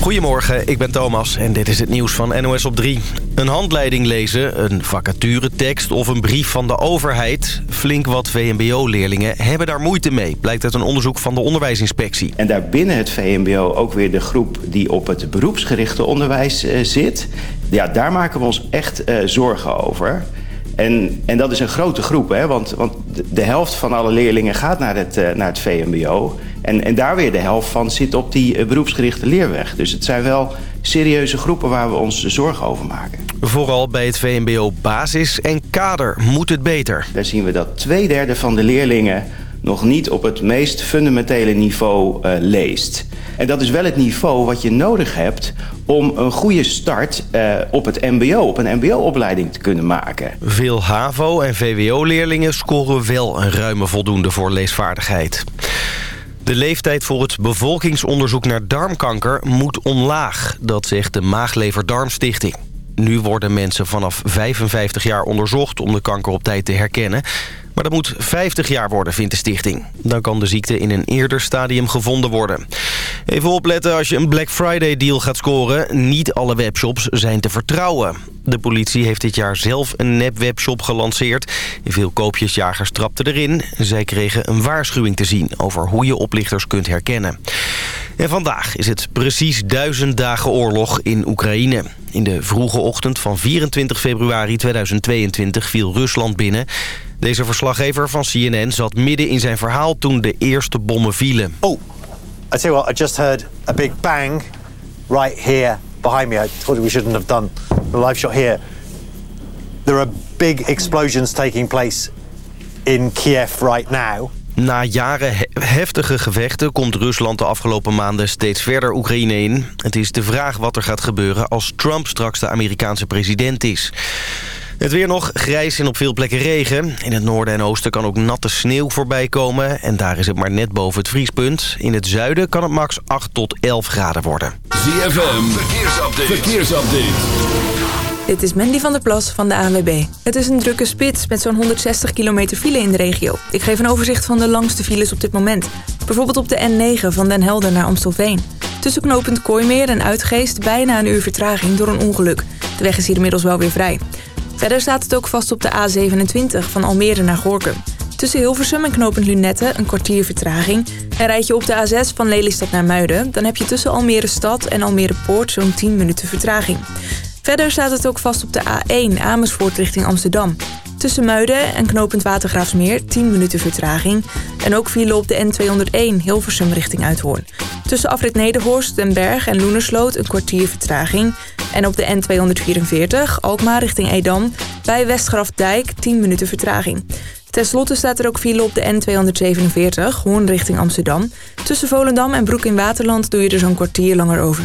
Goedemorgen, ik ben Thomas en dit is het nieuws van NOS op 3. Een handleiding lezen, een vacaturetekst of een brief van de overheid. Flink wat VMBO-leerlingen hebben daar moeite mee, blijkt uit een onderzoek van de onderwijsinspectie. En daarbinnen het VMBO ook weer de groep die op het beroepsgerichte onderwijs uh, zit. Ja, daar maken we ons echt uh, zorgen over. En, en dat is een grote groep, hè? Want, want de helft van alle leerlingen gaat naar het, uh, naar het VMBO. En, en daar weer de helft van zit op die uh, beroepsgerichte leerweg. Dus het zijn wel serieuze groepen waar we ons zorgen over maken. Vooral bij het VMBO basis en kader moet het beter. Daar zien we dat twee derde van de leerlingen nog niet op het meest fundamentele niveau uh, leest. En dat is wel het niveau wat je nodig hebt om een goede start uh, op het mbo, op een mbo-opleiding te kunnen maken. Veel HAVO- en VWO-leerlingen scoren wel een ruime voldoende voor leesvaardigheid. De leeftijd voor het bevolkingsonderzoek naar darmkanker moet omlaag. Dat zegt de Maaglever-Darmstichting. Nu worden mensen vanaf 55 jaar onderzocht om de kanker op tijd te herkennen. Maar dat moet 50 jaar worden, vindt de stichting. Dan kan de ziekte in een eerder stadium gevonden worden. Even opletten als je een Black Friday deal gaat scoren. Niet alle webshops zijn te vertrouwen. De politie heeft dit jaar zelf een nep-webshop gelanceerd. Veel koopjesjagers trapten erin. Zij kregen een waarschuwing te zien over hoe je oplichters kunt herkennen. En vandaag is het precies duizend dagen oorlog in Oekraïne. In de vroege ochtend van 24 februari 2022 viel Rusland binnen. Deze verslaggever van CNN zat midden in zijn verhaal toen de eerste bommen vielen. Oh, I tell you what, I just heard a big bang right here behind me. I thought we shouldn't have done the live shot here. There are big explosions taking place in Kiev right now. Na jaren heftige gevechten komt Rusland de afgelopen maanden steeds verder Oekraïne in. Het is de vraag wat er gaat gebeuren als Trump straks de Amerikaanse president is. Het weer nog grijs en op veel plekken regen. In het noorden en oosten kan ook natte sneeuw voorbij komen. En daar is het maar net boven het vriespunt. In het zuiden kan het max 8 tot 11 graden worden. ZFM, verkeersupdate. verkeersupdate. Dit is Mandy van der Plas van de ANWB. Het is een drukke spits met zo'n 160 kilometer file in de regio. Ik geef een overzicht van de langste files op dit moment. Bijvoorbeeld op de N9 van Den Helder naar Amstelveen. Tussen knooppunt Kooimeer en Uitgeest bijna een uur vertraging door een ongeluk. De weg is hier inmiddels wel weer vrij. Verder staat het ook vast op de A27 van Almere naar Gorkum. Tussen Hilversum en knooppunt Lunette een kwartier vertraging. En rijd je op de A6 van Lelystad naar Muiden... dan heb je tussen Almere Stad en Almere Poort zo'n 10 minuten vertraging. Verder staat het ook vast op de A1 Amersfoort richting Amsterdam. Tussen Muiden en knooppunt Watergraafsmeer 10 minuten vertraging. En ook vielen op de N201 Hilversum richting Uithoorn. Tussen afrit Nederhorst, Den Berg en Loenersloot een kwartier vertraging. En op de N244 Alkmaar richting Edam bij Westgrafdijk 10 minuten vertraging. Ten slotte staat er ook file op de N247 Hoorn richting Amsterdam. Tussen Volendam en Broek in Waterland doe je er zo'n kwartier langer over.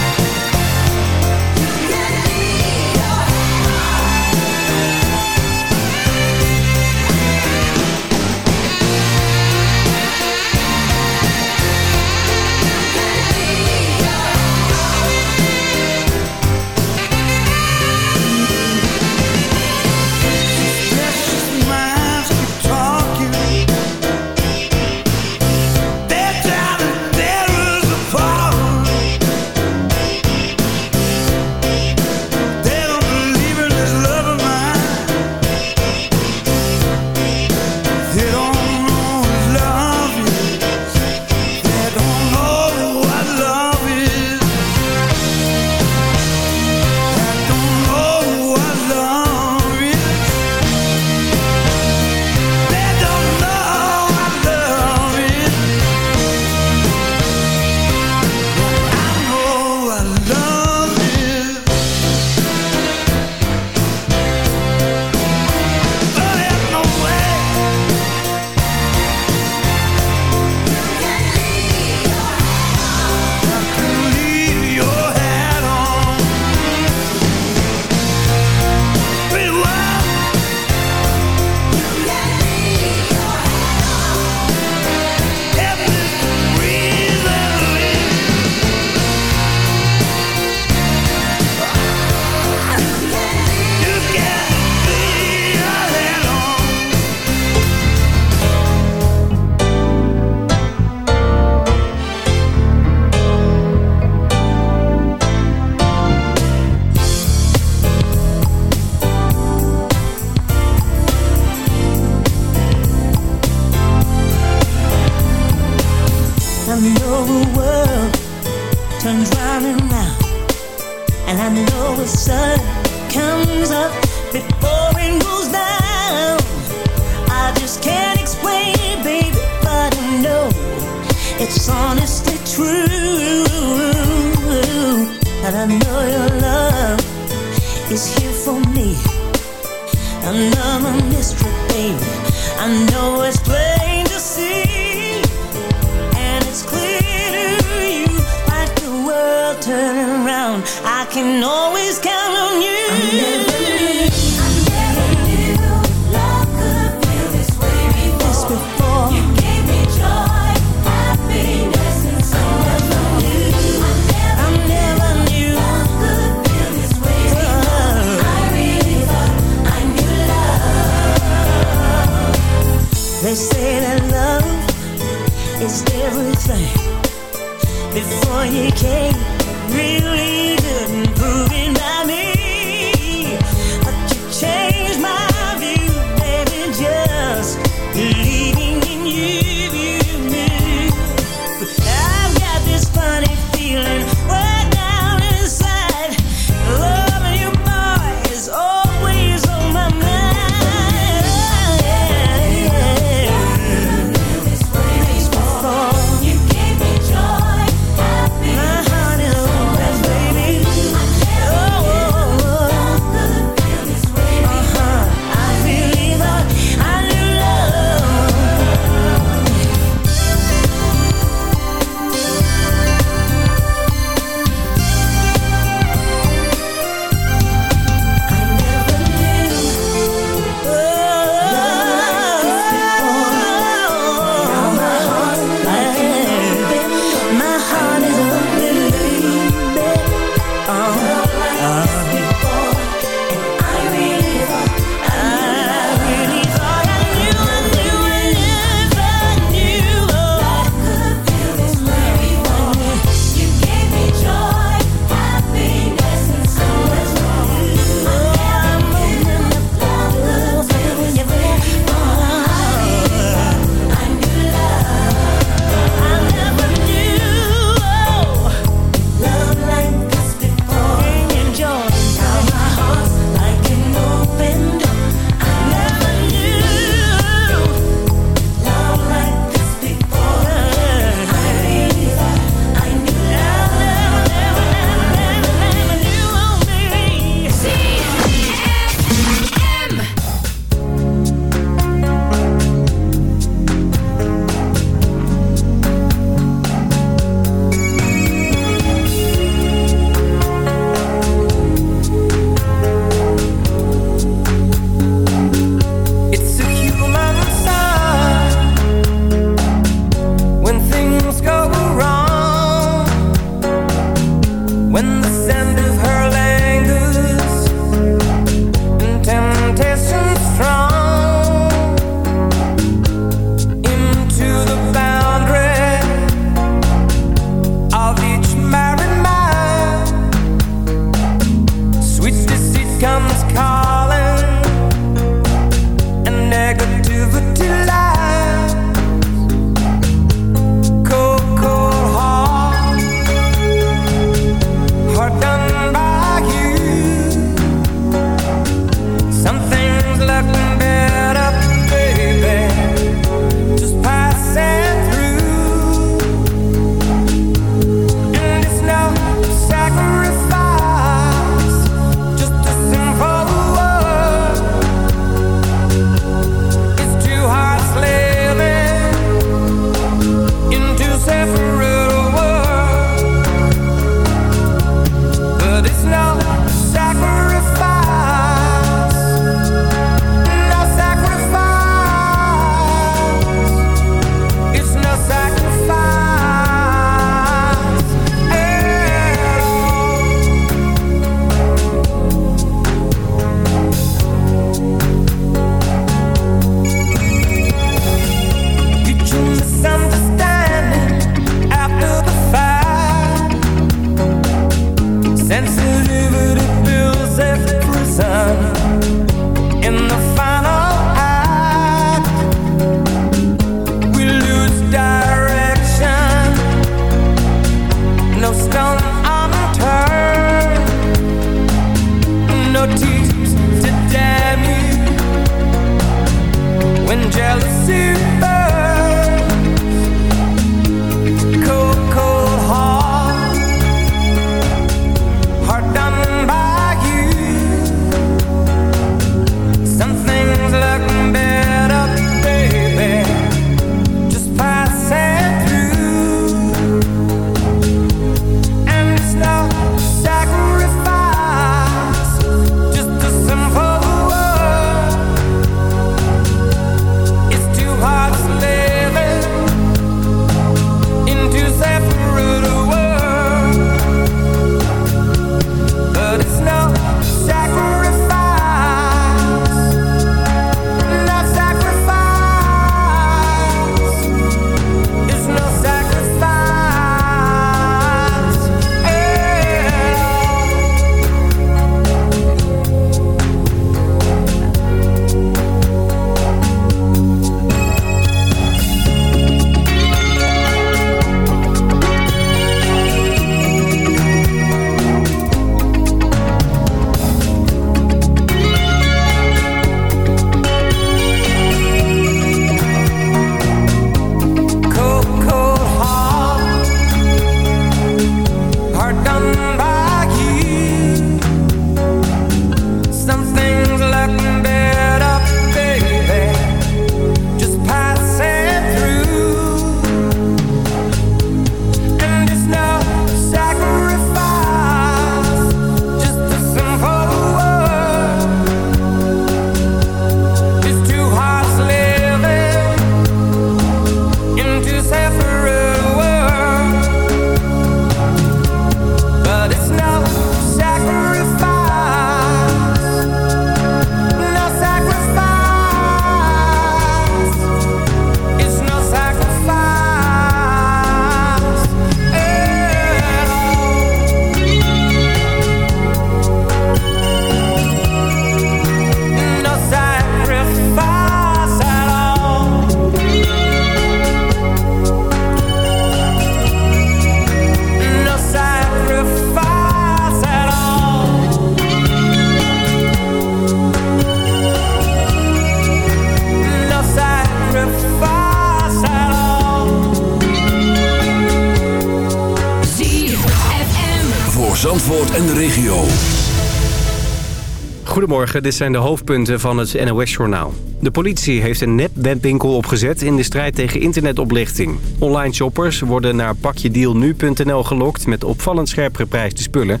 Dit zijn de hoofdpunten van het NOS-journaal. De politie heeft een nep-webwinkel opgezet in de strijd tegen internetoplichting. Online shoppers worden naar pakjedealnu.nl gelokt met opvallend scherp geprijsde spullen.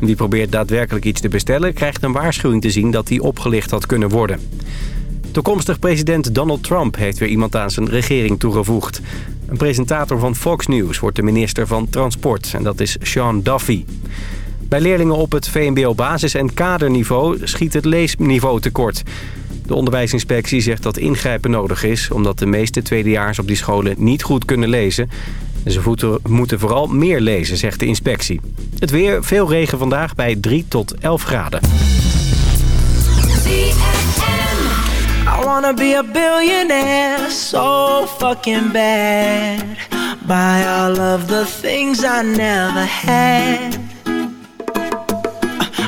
Wie probeert daadwerkelijk iets te bestellen... krijgt een waarschuwing te zien dat hij opgelicht had kunnen worden. Toekomstig president Donald Trump heeft weer iemand aan zijn regering toegevoegd. Een presentator van Fox News wordt de minister van Transport en dat is Sean Duffy. Bij leerlingen op het VMBO-basis- en kaderniveau schiet het leesniveau tekort. De onderwijsinspectie zegt dat ingrijpen nodig is... omdat de meeste tweedejaars op die scholen niet goed kunnen lezen. En Ze moeten vooral meer lezen, zegt de inspectie. Het weer, veel regen vandaag bij 3 tot 11 graden. So fucking bad. All of the things I never had.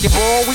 basketball. We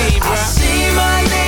I see my name.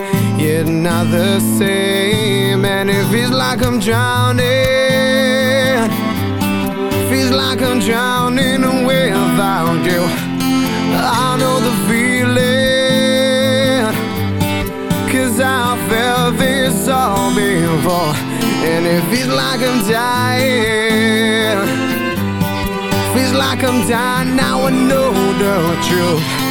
yet not the same? And it feels like I'm drowning, feels like I'm drowning without you. I know the feeling, cause I felt this all before, and it feels like I'm dying. Feels like I'm dying now I know the truth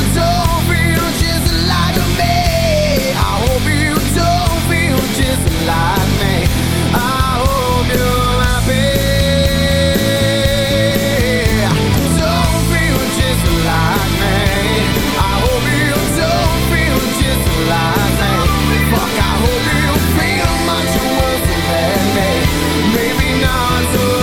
on so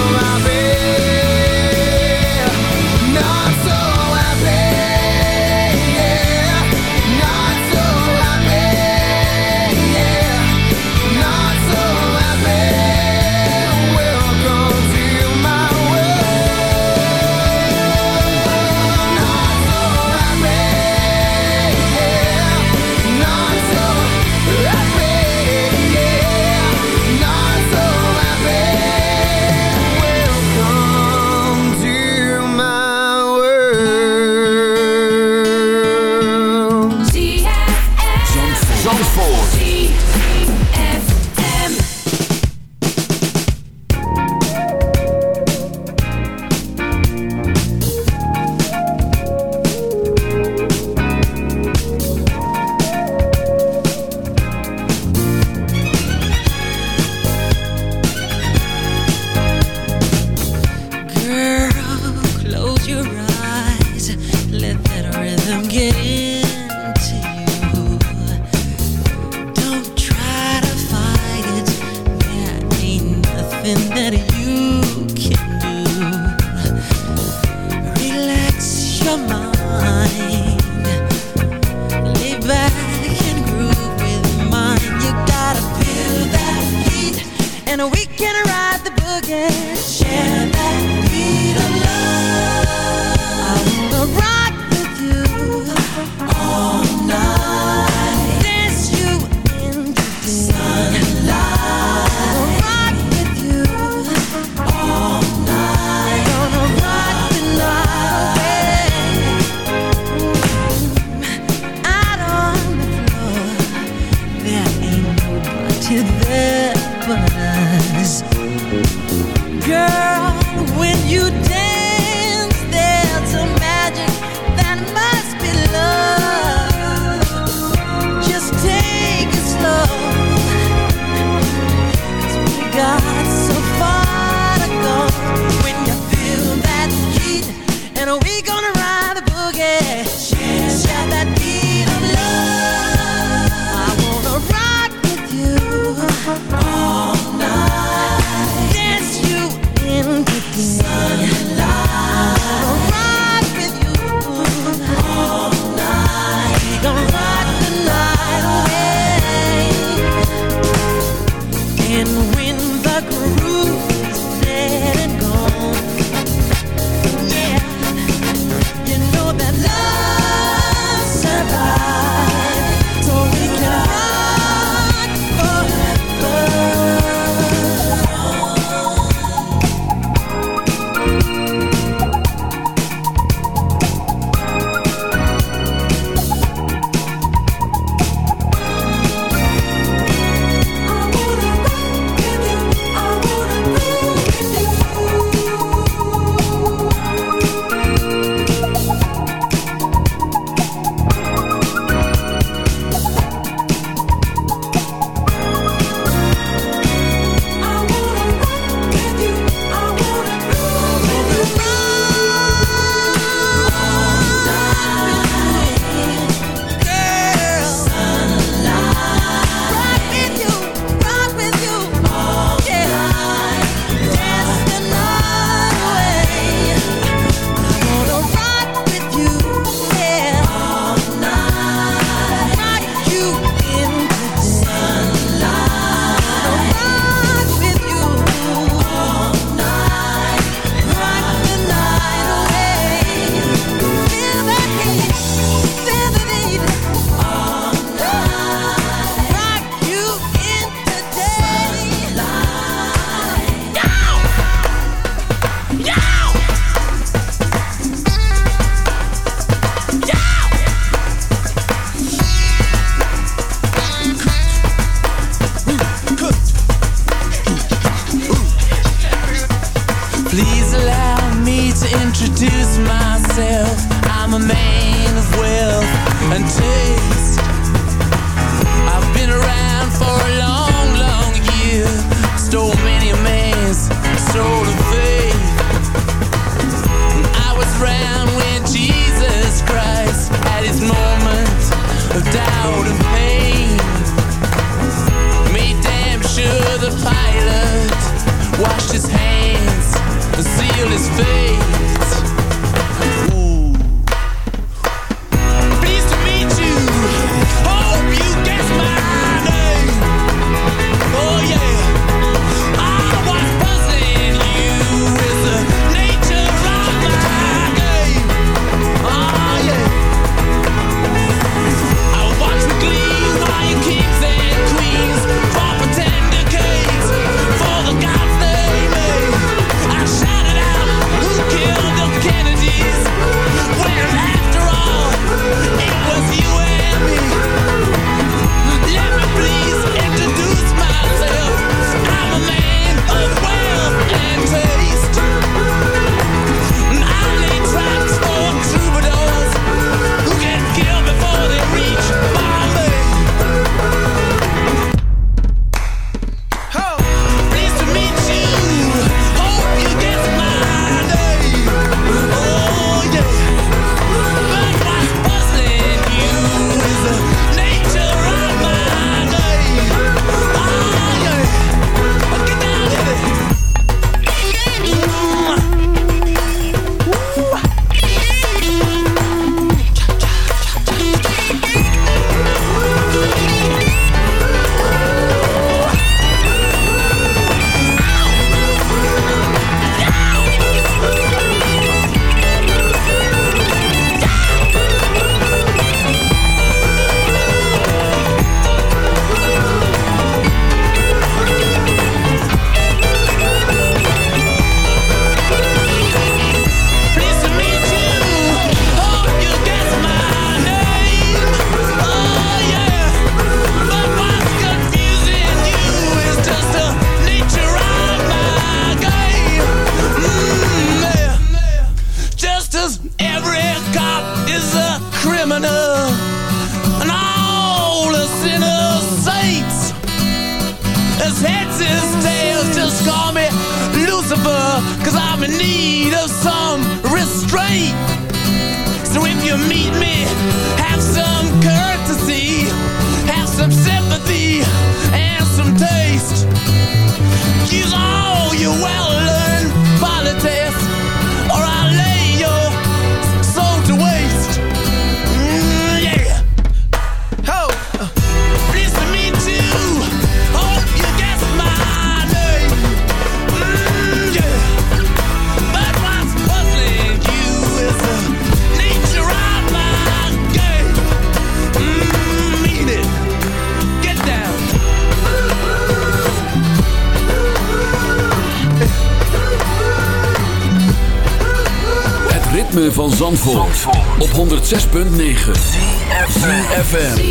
106.9 FM.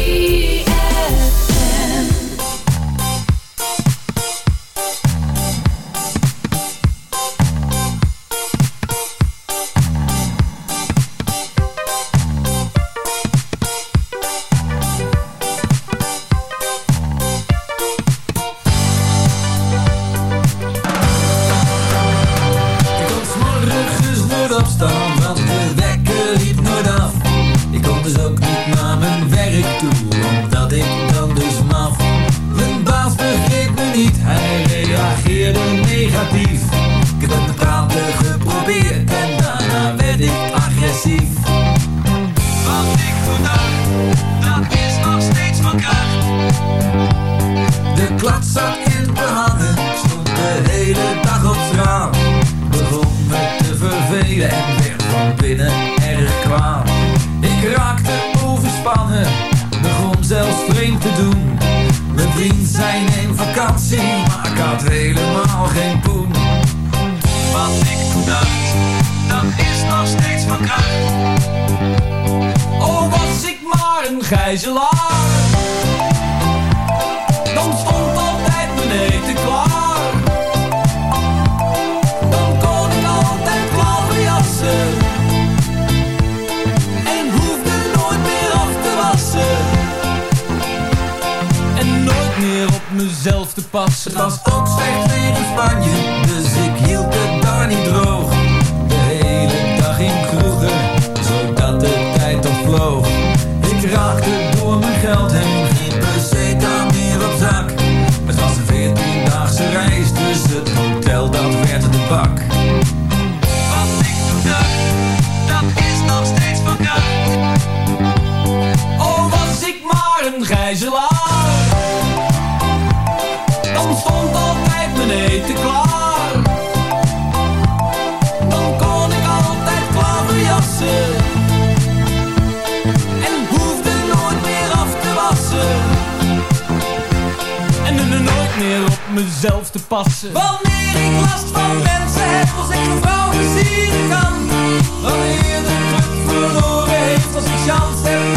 mezelf te passen. Wanneer ik last van mensen heb, als ik een vrouw plezieren kan. Wanneer de druk verloren heeft, als ik chance heb.